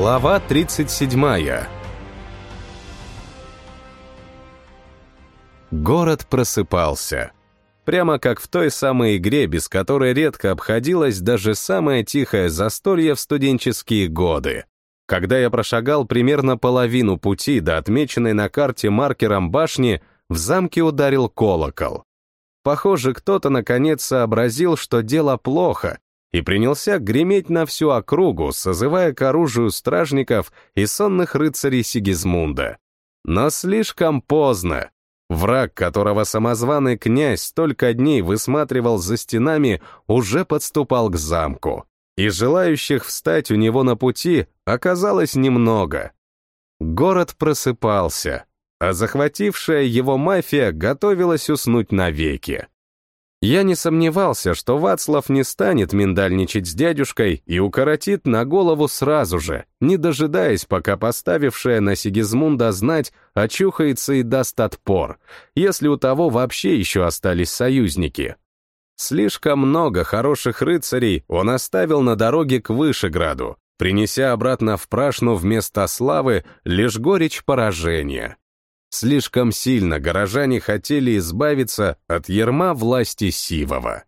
Глава 37 Город просыпался. Прямо как в той самой игре, без которой редко обходилось даже самое тихое застолье в студенческие годы. Когда я прошагал примерно половину пути до отмеченной на карте маркером башни, в замке ударил колокол. Похоже, кто-то наконец сообразил, что дело плохо, и принялся греметь на всю округу, созывая к оружию стражников и сонных рыцарей Сигизмунда. Но слишком поздно. Враг, которого самозваный князь столько дней высматривал за стенами, уже подступал к замку и желающих встать у него на пути оказалось немного. Город просыпался, а захватившая его мафия готовилась уснуть навеки. Я не сомневался, что Вацлав не станет миндальничать с дядюшкой и укоротит на голову сразу же, не дожидаясь, пока поставившая на Сигизмунда знать очухается и даст отпор, если у того вообще еще остались союзники. Слишком много хороших рыцарей он оставил на дороге к Вышеграду, принеся обратно в Прашну вместо славы лишь горечь поражения. Слишком сильно горожане хотели избавиться от ерма власти Сивова.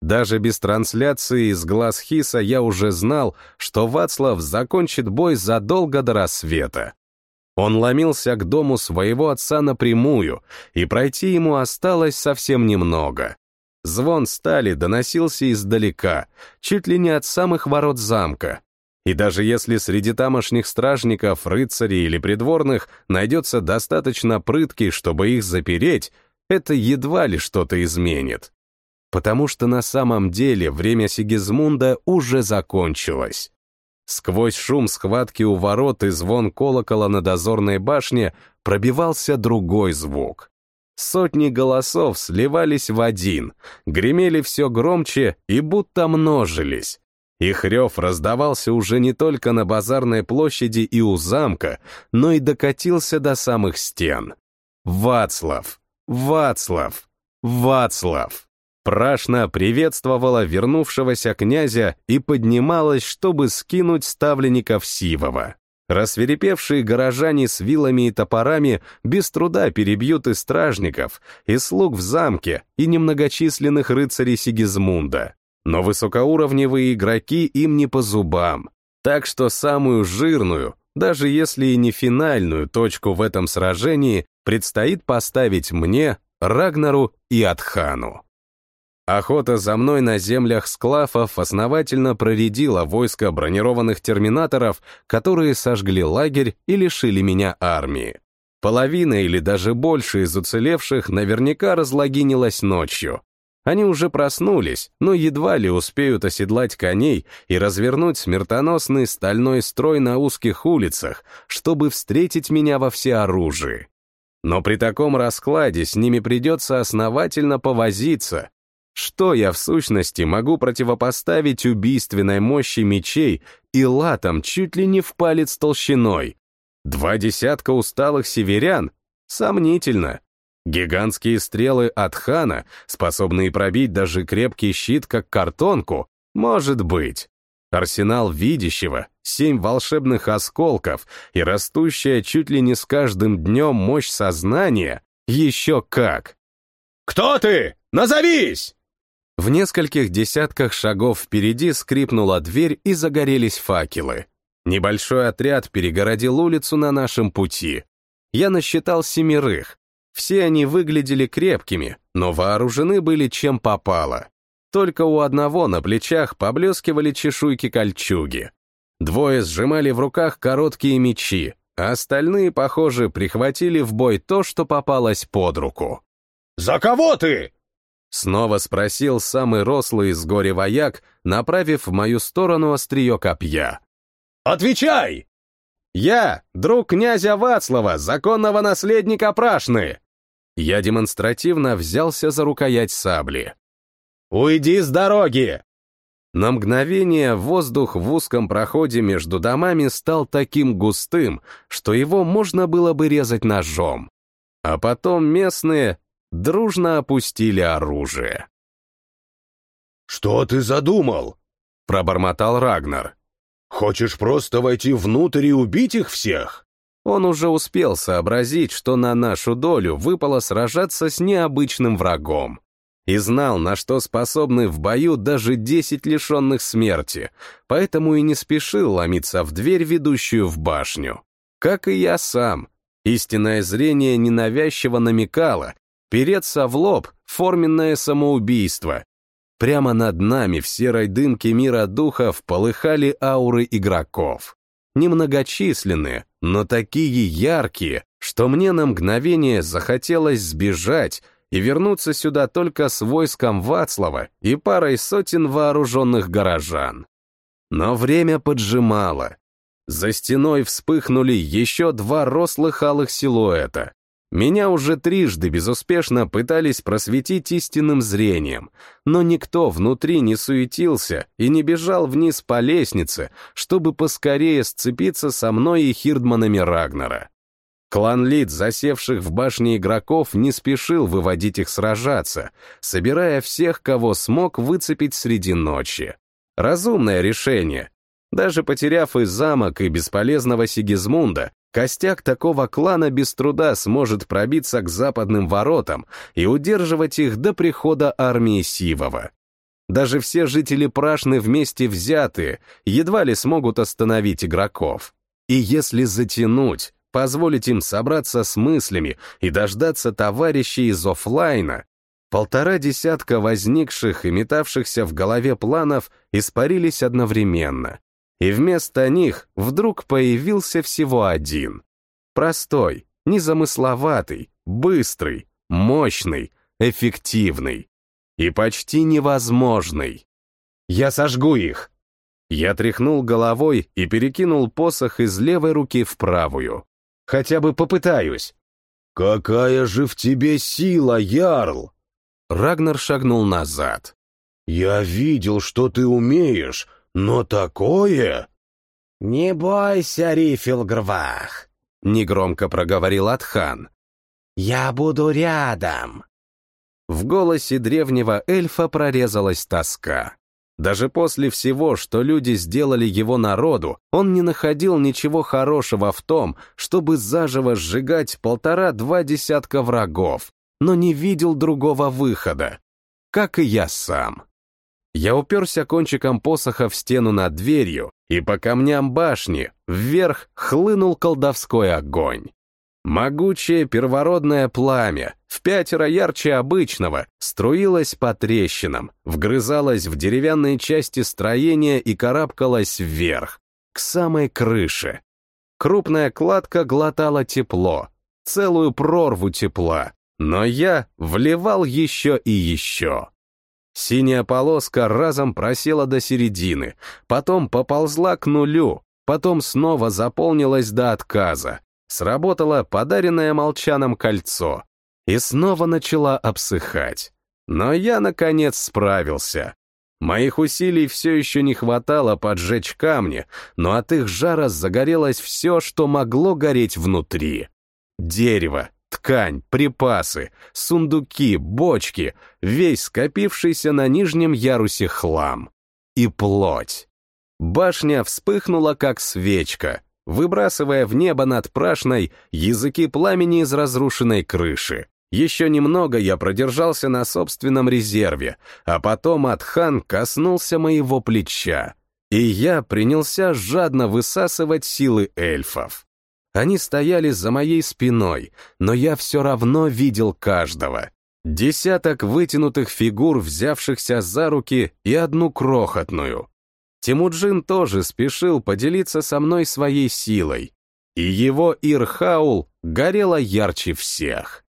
Даже без трансляции из глаз Хиса я уже знал, что Вацлав закончит бой задолго до рассвета. Он ломился к дому своего отца напрямую, и пройти ему осталось совсем немного. Звон стали доносился издалека, чуть ли не от самых ворот замка. И даже если среди тамошних стражников, рыцарей или придворных найдется достаточно прытки, чтобы их запереть, это едва ли что-то изменит. Потому что на самом деле время Сигизмунда уже закончилось. Сквозь шум схватки у ворот и звон колокола на дозорной башне пробивался другой звук. Сотни голосов сливались в один, гремели все громче и будто множились. Их рев раздавался уже не только на базарной площади и у замка, но и докатился до самых стен. Вацлав! Вацлав! Вацлав! Прашна приветствовала вернувшегося князя и поднималась, чтобы скинуть ставленников Сивова. Рассверепевшие горожане с вилами и топорами без труда перебьют и стражников, и слуг в замке, и немногочисленных рыцарей Сигизмунда. Но высокоуровневые игроки им не по зубам. Так что самую жирную, даже если и не финальную точку в этом сражении, предстоит поставить мне, Рагнару и Атхану. Охота за мной на землях склафов основательно проредила войско бронированных терминаторов, которые сожгли лагерь и лишили меня армии. Половина или даже больше из уцелевших наверняка разлогинилась ночью. Они уже проснулись, но едва ли успеют оседлать коней и развернуть смертоносный стальной строй на узких улицах, чтобы встретить меня во всеоружии. Но при таком раскладе с ними придется основательно повозиться, что я в сущности могу противопоставить убийственной мощи мечей и латам чуть ли не в палец толщиной? Два десятка усталых северян? Сомнительно. Гигантские стрелы от хана, способные пробить даже крепкий щит, как картонку? Может быть. Арсенал видящего, семь волшебных осколков и растущая чуть ли не с каждым днем мощь сознания? Еще как! «Кто ты? Назовись!» В нескольких десятках шагов впереди скрипнула дверь и загорелись факелы. Небольшой отряд перегородил улицу на нашем пути. Я насчитал семерых. Все они выглядели крепкими, но вооружены были чем попало. Только у одного на плечах поблескивали чешуйки кольчуги. Двое сжимали в руках короткие мечи, а остальные, похоже, прихватили в бой то, что попалось под руку. «За кого ты?» Снова спросил самый рослый из горе вояк, направив в мою сторону острие копья. «Отвечай!» «Я, друг князя Вацлава, законного наследника Прашны!» Я демонстративно взялся за рукоять сабли. «Уйди с дороги!» На мгновение воздух в узком проходе между домами стал таким густым, что его можно было бы резать ножом. А потом местные дружно опустили оружие. «Что ты задумал?» — пробормотал Рагнар. Хочешь просто войти внутрь и убить их всех? Он уже успел сообразить, что на нашу долю выпало сражаться с необычным врагом. И знал, на что способны в бою даже десять лишенных смерти, поэтому и не спешил ломиться в дверь, ведущую в башню. Как и я сам. Истинное зрение ненавязчиво намекало, переться в лоб — форменное самоубийство. Прямо над нами в серой дымке мира духов полыхали ауры игроков немногочисленные, но такие яркие, что мне на мгновение захотелось сбежать и вернуться сюда только с войском Вацлава и парой сотен вооруженных горожан. Но время поджимало. За стеной вспыхнули еще два рослых алых силуэта. Меня уже трижды безуспешно пытались просветить истинным зрением, но никто внутри не суетился и не бежал вниз по лестнице, чтобы поскорее сцепиться со мной и Хирдманами Рагнера. Клан Лид, засевших в башне игроков, не спешил выводить их сражаться, собирая всех, кого смог выцепить среди ночи. Разумное решение. Даже потеряв и замок, и бесполезного Сигизмунда, Костяк такого клана без труда сможет пробиться к западным воротам и удерживать их до прихода армии Сивова. Даже все жители Прашны вместе взятые едва ли смогут остановить игроков. И если затянуть, позволить им собраться с мыслями и дождаться товарищей из офлайна, полтора десятка возникших и метавшихся в голове планов испарились одновременно, и вместо них вдруг появился всего один. Простой, незамысловатый, быстрый, мощный, эффективный и почти невозможный. «Я сожгу их!» Я тряхнул головой и перекинул посох из левой руки в правую. «Хотя бы попытаюсь!» «Какая же в тебе сила, Ярл!» Рагнар шагнул назад. «Я видел, что ты умеешь, но такое...» «Не бойся, Рифилгрвах», — негромко проговорил Атхан. «Я буду рядом». В голосе древнего эльфа прорезалась тоска. Даже после всего, что люди сделали его народу, он не находил ничего хорошего в том, чтобы заживо сжигать полтора-два десятка врагов, но не видел другого выхода. Как и я сам. Я уперся кончиком посоха в стену над дверью, и по камням башни вверх хлынул колдовской огонь. Могучее первородное пламя, в пятеро ярче обычного, струилось по трещинам, вгрызалось в деревянные части строения и карабкалось вверх, к самой крыше. Крупная кладка глотала тепло, целую прорву тепла, но я вливал еще и еще. Синяя полоска разом просела до середины, потом поползла к нулю, потом снова заполнилась до отказа. Сработало подаренное молчаном кольцо и снова начала обсыхать. Но я, наконец, справился. Моих усилий все еще не хватало поджечь камни, но от их жара загорелось все, что могло гореть внутри. Дерево, Ткань, припасы, сундуки, бочки, весь скопившийся на нижнем ярусе хлам. И плоть. Башня вспыхнула, как свечка, выбрасывая в небо над прашной языки пламени из разрушенной крыши. Еще немного я продержался на собственном резерве, а потом Атхан коснулся моего плеча, и я принялся жадно высасывать силы эльфов. Они стояли за моей спиной, но я все равно видел каждого. Десяток вытянутых фигур, взявшихся за руки, и одну крохотную. Тимуджин тоже спешил поделиться со мной своей силой, и его Ирхаул горело ярче всех.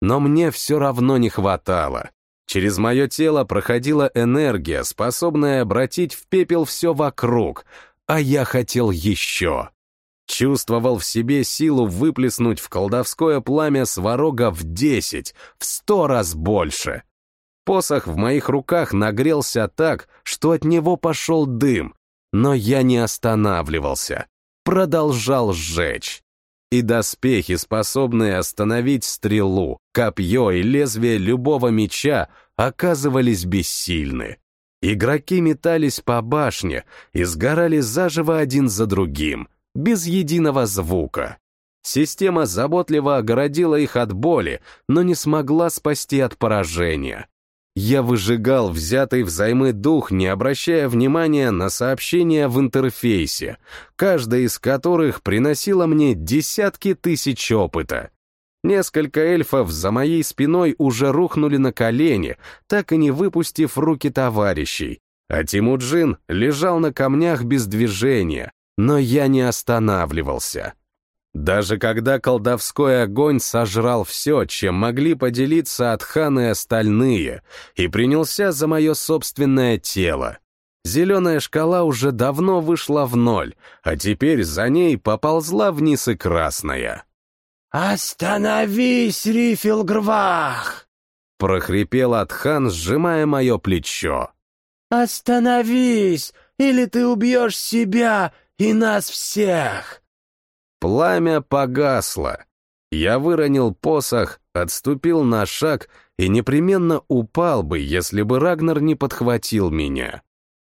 Но мне все равно не хватало. Через мое тело проходила энергия, способная обратить в пепел все вокруг, а я хотел еще. Чувствовал в себе силу выплеснуть в колдовское пламя сварога в десять, в сто раз больше. Посох в моих руках нагрелся так, что от него пошел дым, но я не останавливался, продолжал сжечь. И доспехи, способные остановить стрелу, копье и лезвие любого меча, оказывались бессильны. Игроки метались по башне и сгорали заживо один за другим, без единого звука. Система заботливо огородила их от боли, но не смогла спасти от поражения. Я выжигал взятый взаймы дух, не обращая внимания на сообщения в интерфейсе, каждая из которых приносила мне десятки тысяч опыта. Несколько эльфов за моей спиной уже рухнули на колени, так и не выпустив руки товарищей, а Тимуджин лежал на камнях без движения, но я не останавливался. Даже когда колдовской огонь сожрал все, чем могли поделиться Атхан и остальные, и принялся за мое собственное тело. Зеленая шкала уже давно вышла в ноль, а теперь за ней поползла вниз и красная. «Остановись, Рифилгрвах!» — прохрипел Атхан, сжимая мое плечо. «Остановись, или ты убьешь себя и нас всех!» Пламя погасло. Я выронил посох, отступил на шаг и непременно упал бы, если бы Рагнар не подхватил меня.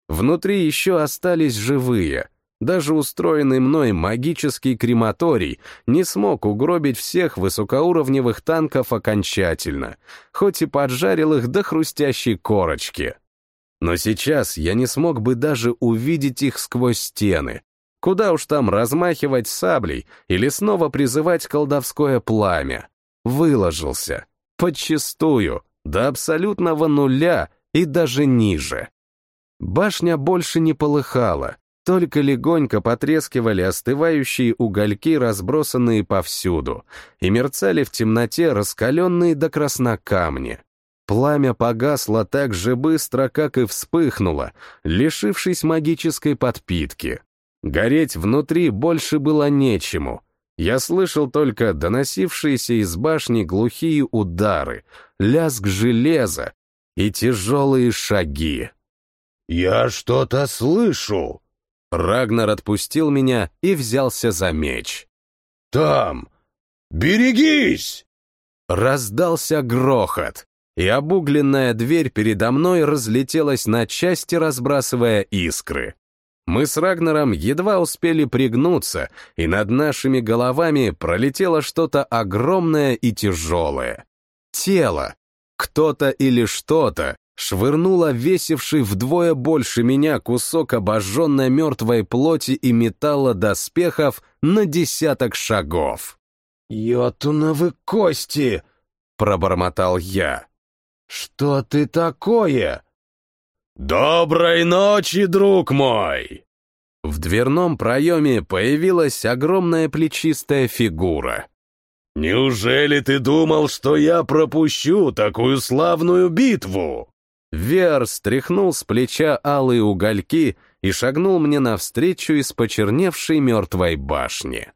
Внутри еще остались живые. Даже устроенный мной магический крематорий не смог угробить всех высокоуровневых танков окончательно, хоть и поджарил их до хрустящей корочки. Но сейчас я не смог бы даже увидеть их сквозь стены, Куда уж там размахивать саблей или снова призывать колдовское пламя. Выложился. Подчистую, до абсолютного нуля и даже ниже. Башня больше не полыхала, только легонько потрескивали остывающие угольки, разбросанные повсюду, и мерцали в темноте раскаленные до краснокамни. Пламя погасло так же быстро, как и вспыхнуло, лишившись магической подпитки. Гореть внутри больше было нечему. Я слышал только доносившиеся из башни глухие удары, лязг железа и тяжелые шаги. «Я что-то слышу!» Рагнар отпустил меня и взялся за меч. «Там! Берегись!» Раздался грохот, и обугленная дверь передо мной разлетелась на части, разбрасывая искры. Мы с Рагнером едва успели пригнуться, и над нашими головами пролетело что-то огромное и тяжелое. Тело. Кто-то или что-то швырнуло весивший вдвое больше меня кусок обожженной мертвой плоти и металла доспехов на десяток шагов. «Йотуновы кости!» — пробормотал я. «Что ты такое?» «Доброй ночи, друг мой!» В дверном проеме появилась огромная плечистая фигура. «Неужели ты думал, что я пропущу такую славную битву?» Вер стряхнул с плеча алые угольки и шагнул мне навстречу из почерневшей мертвой башни.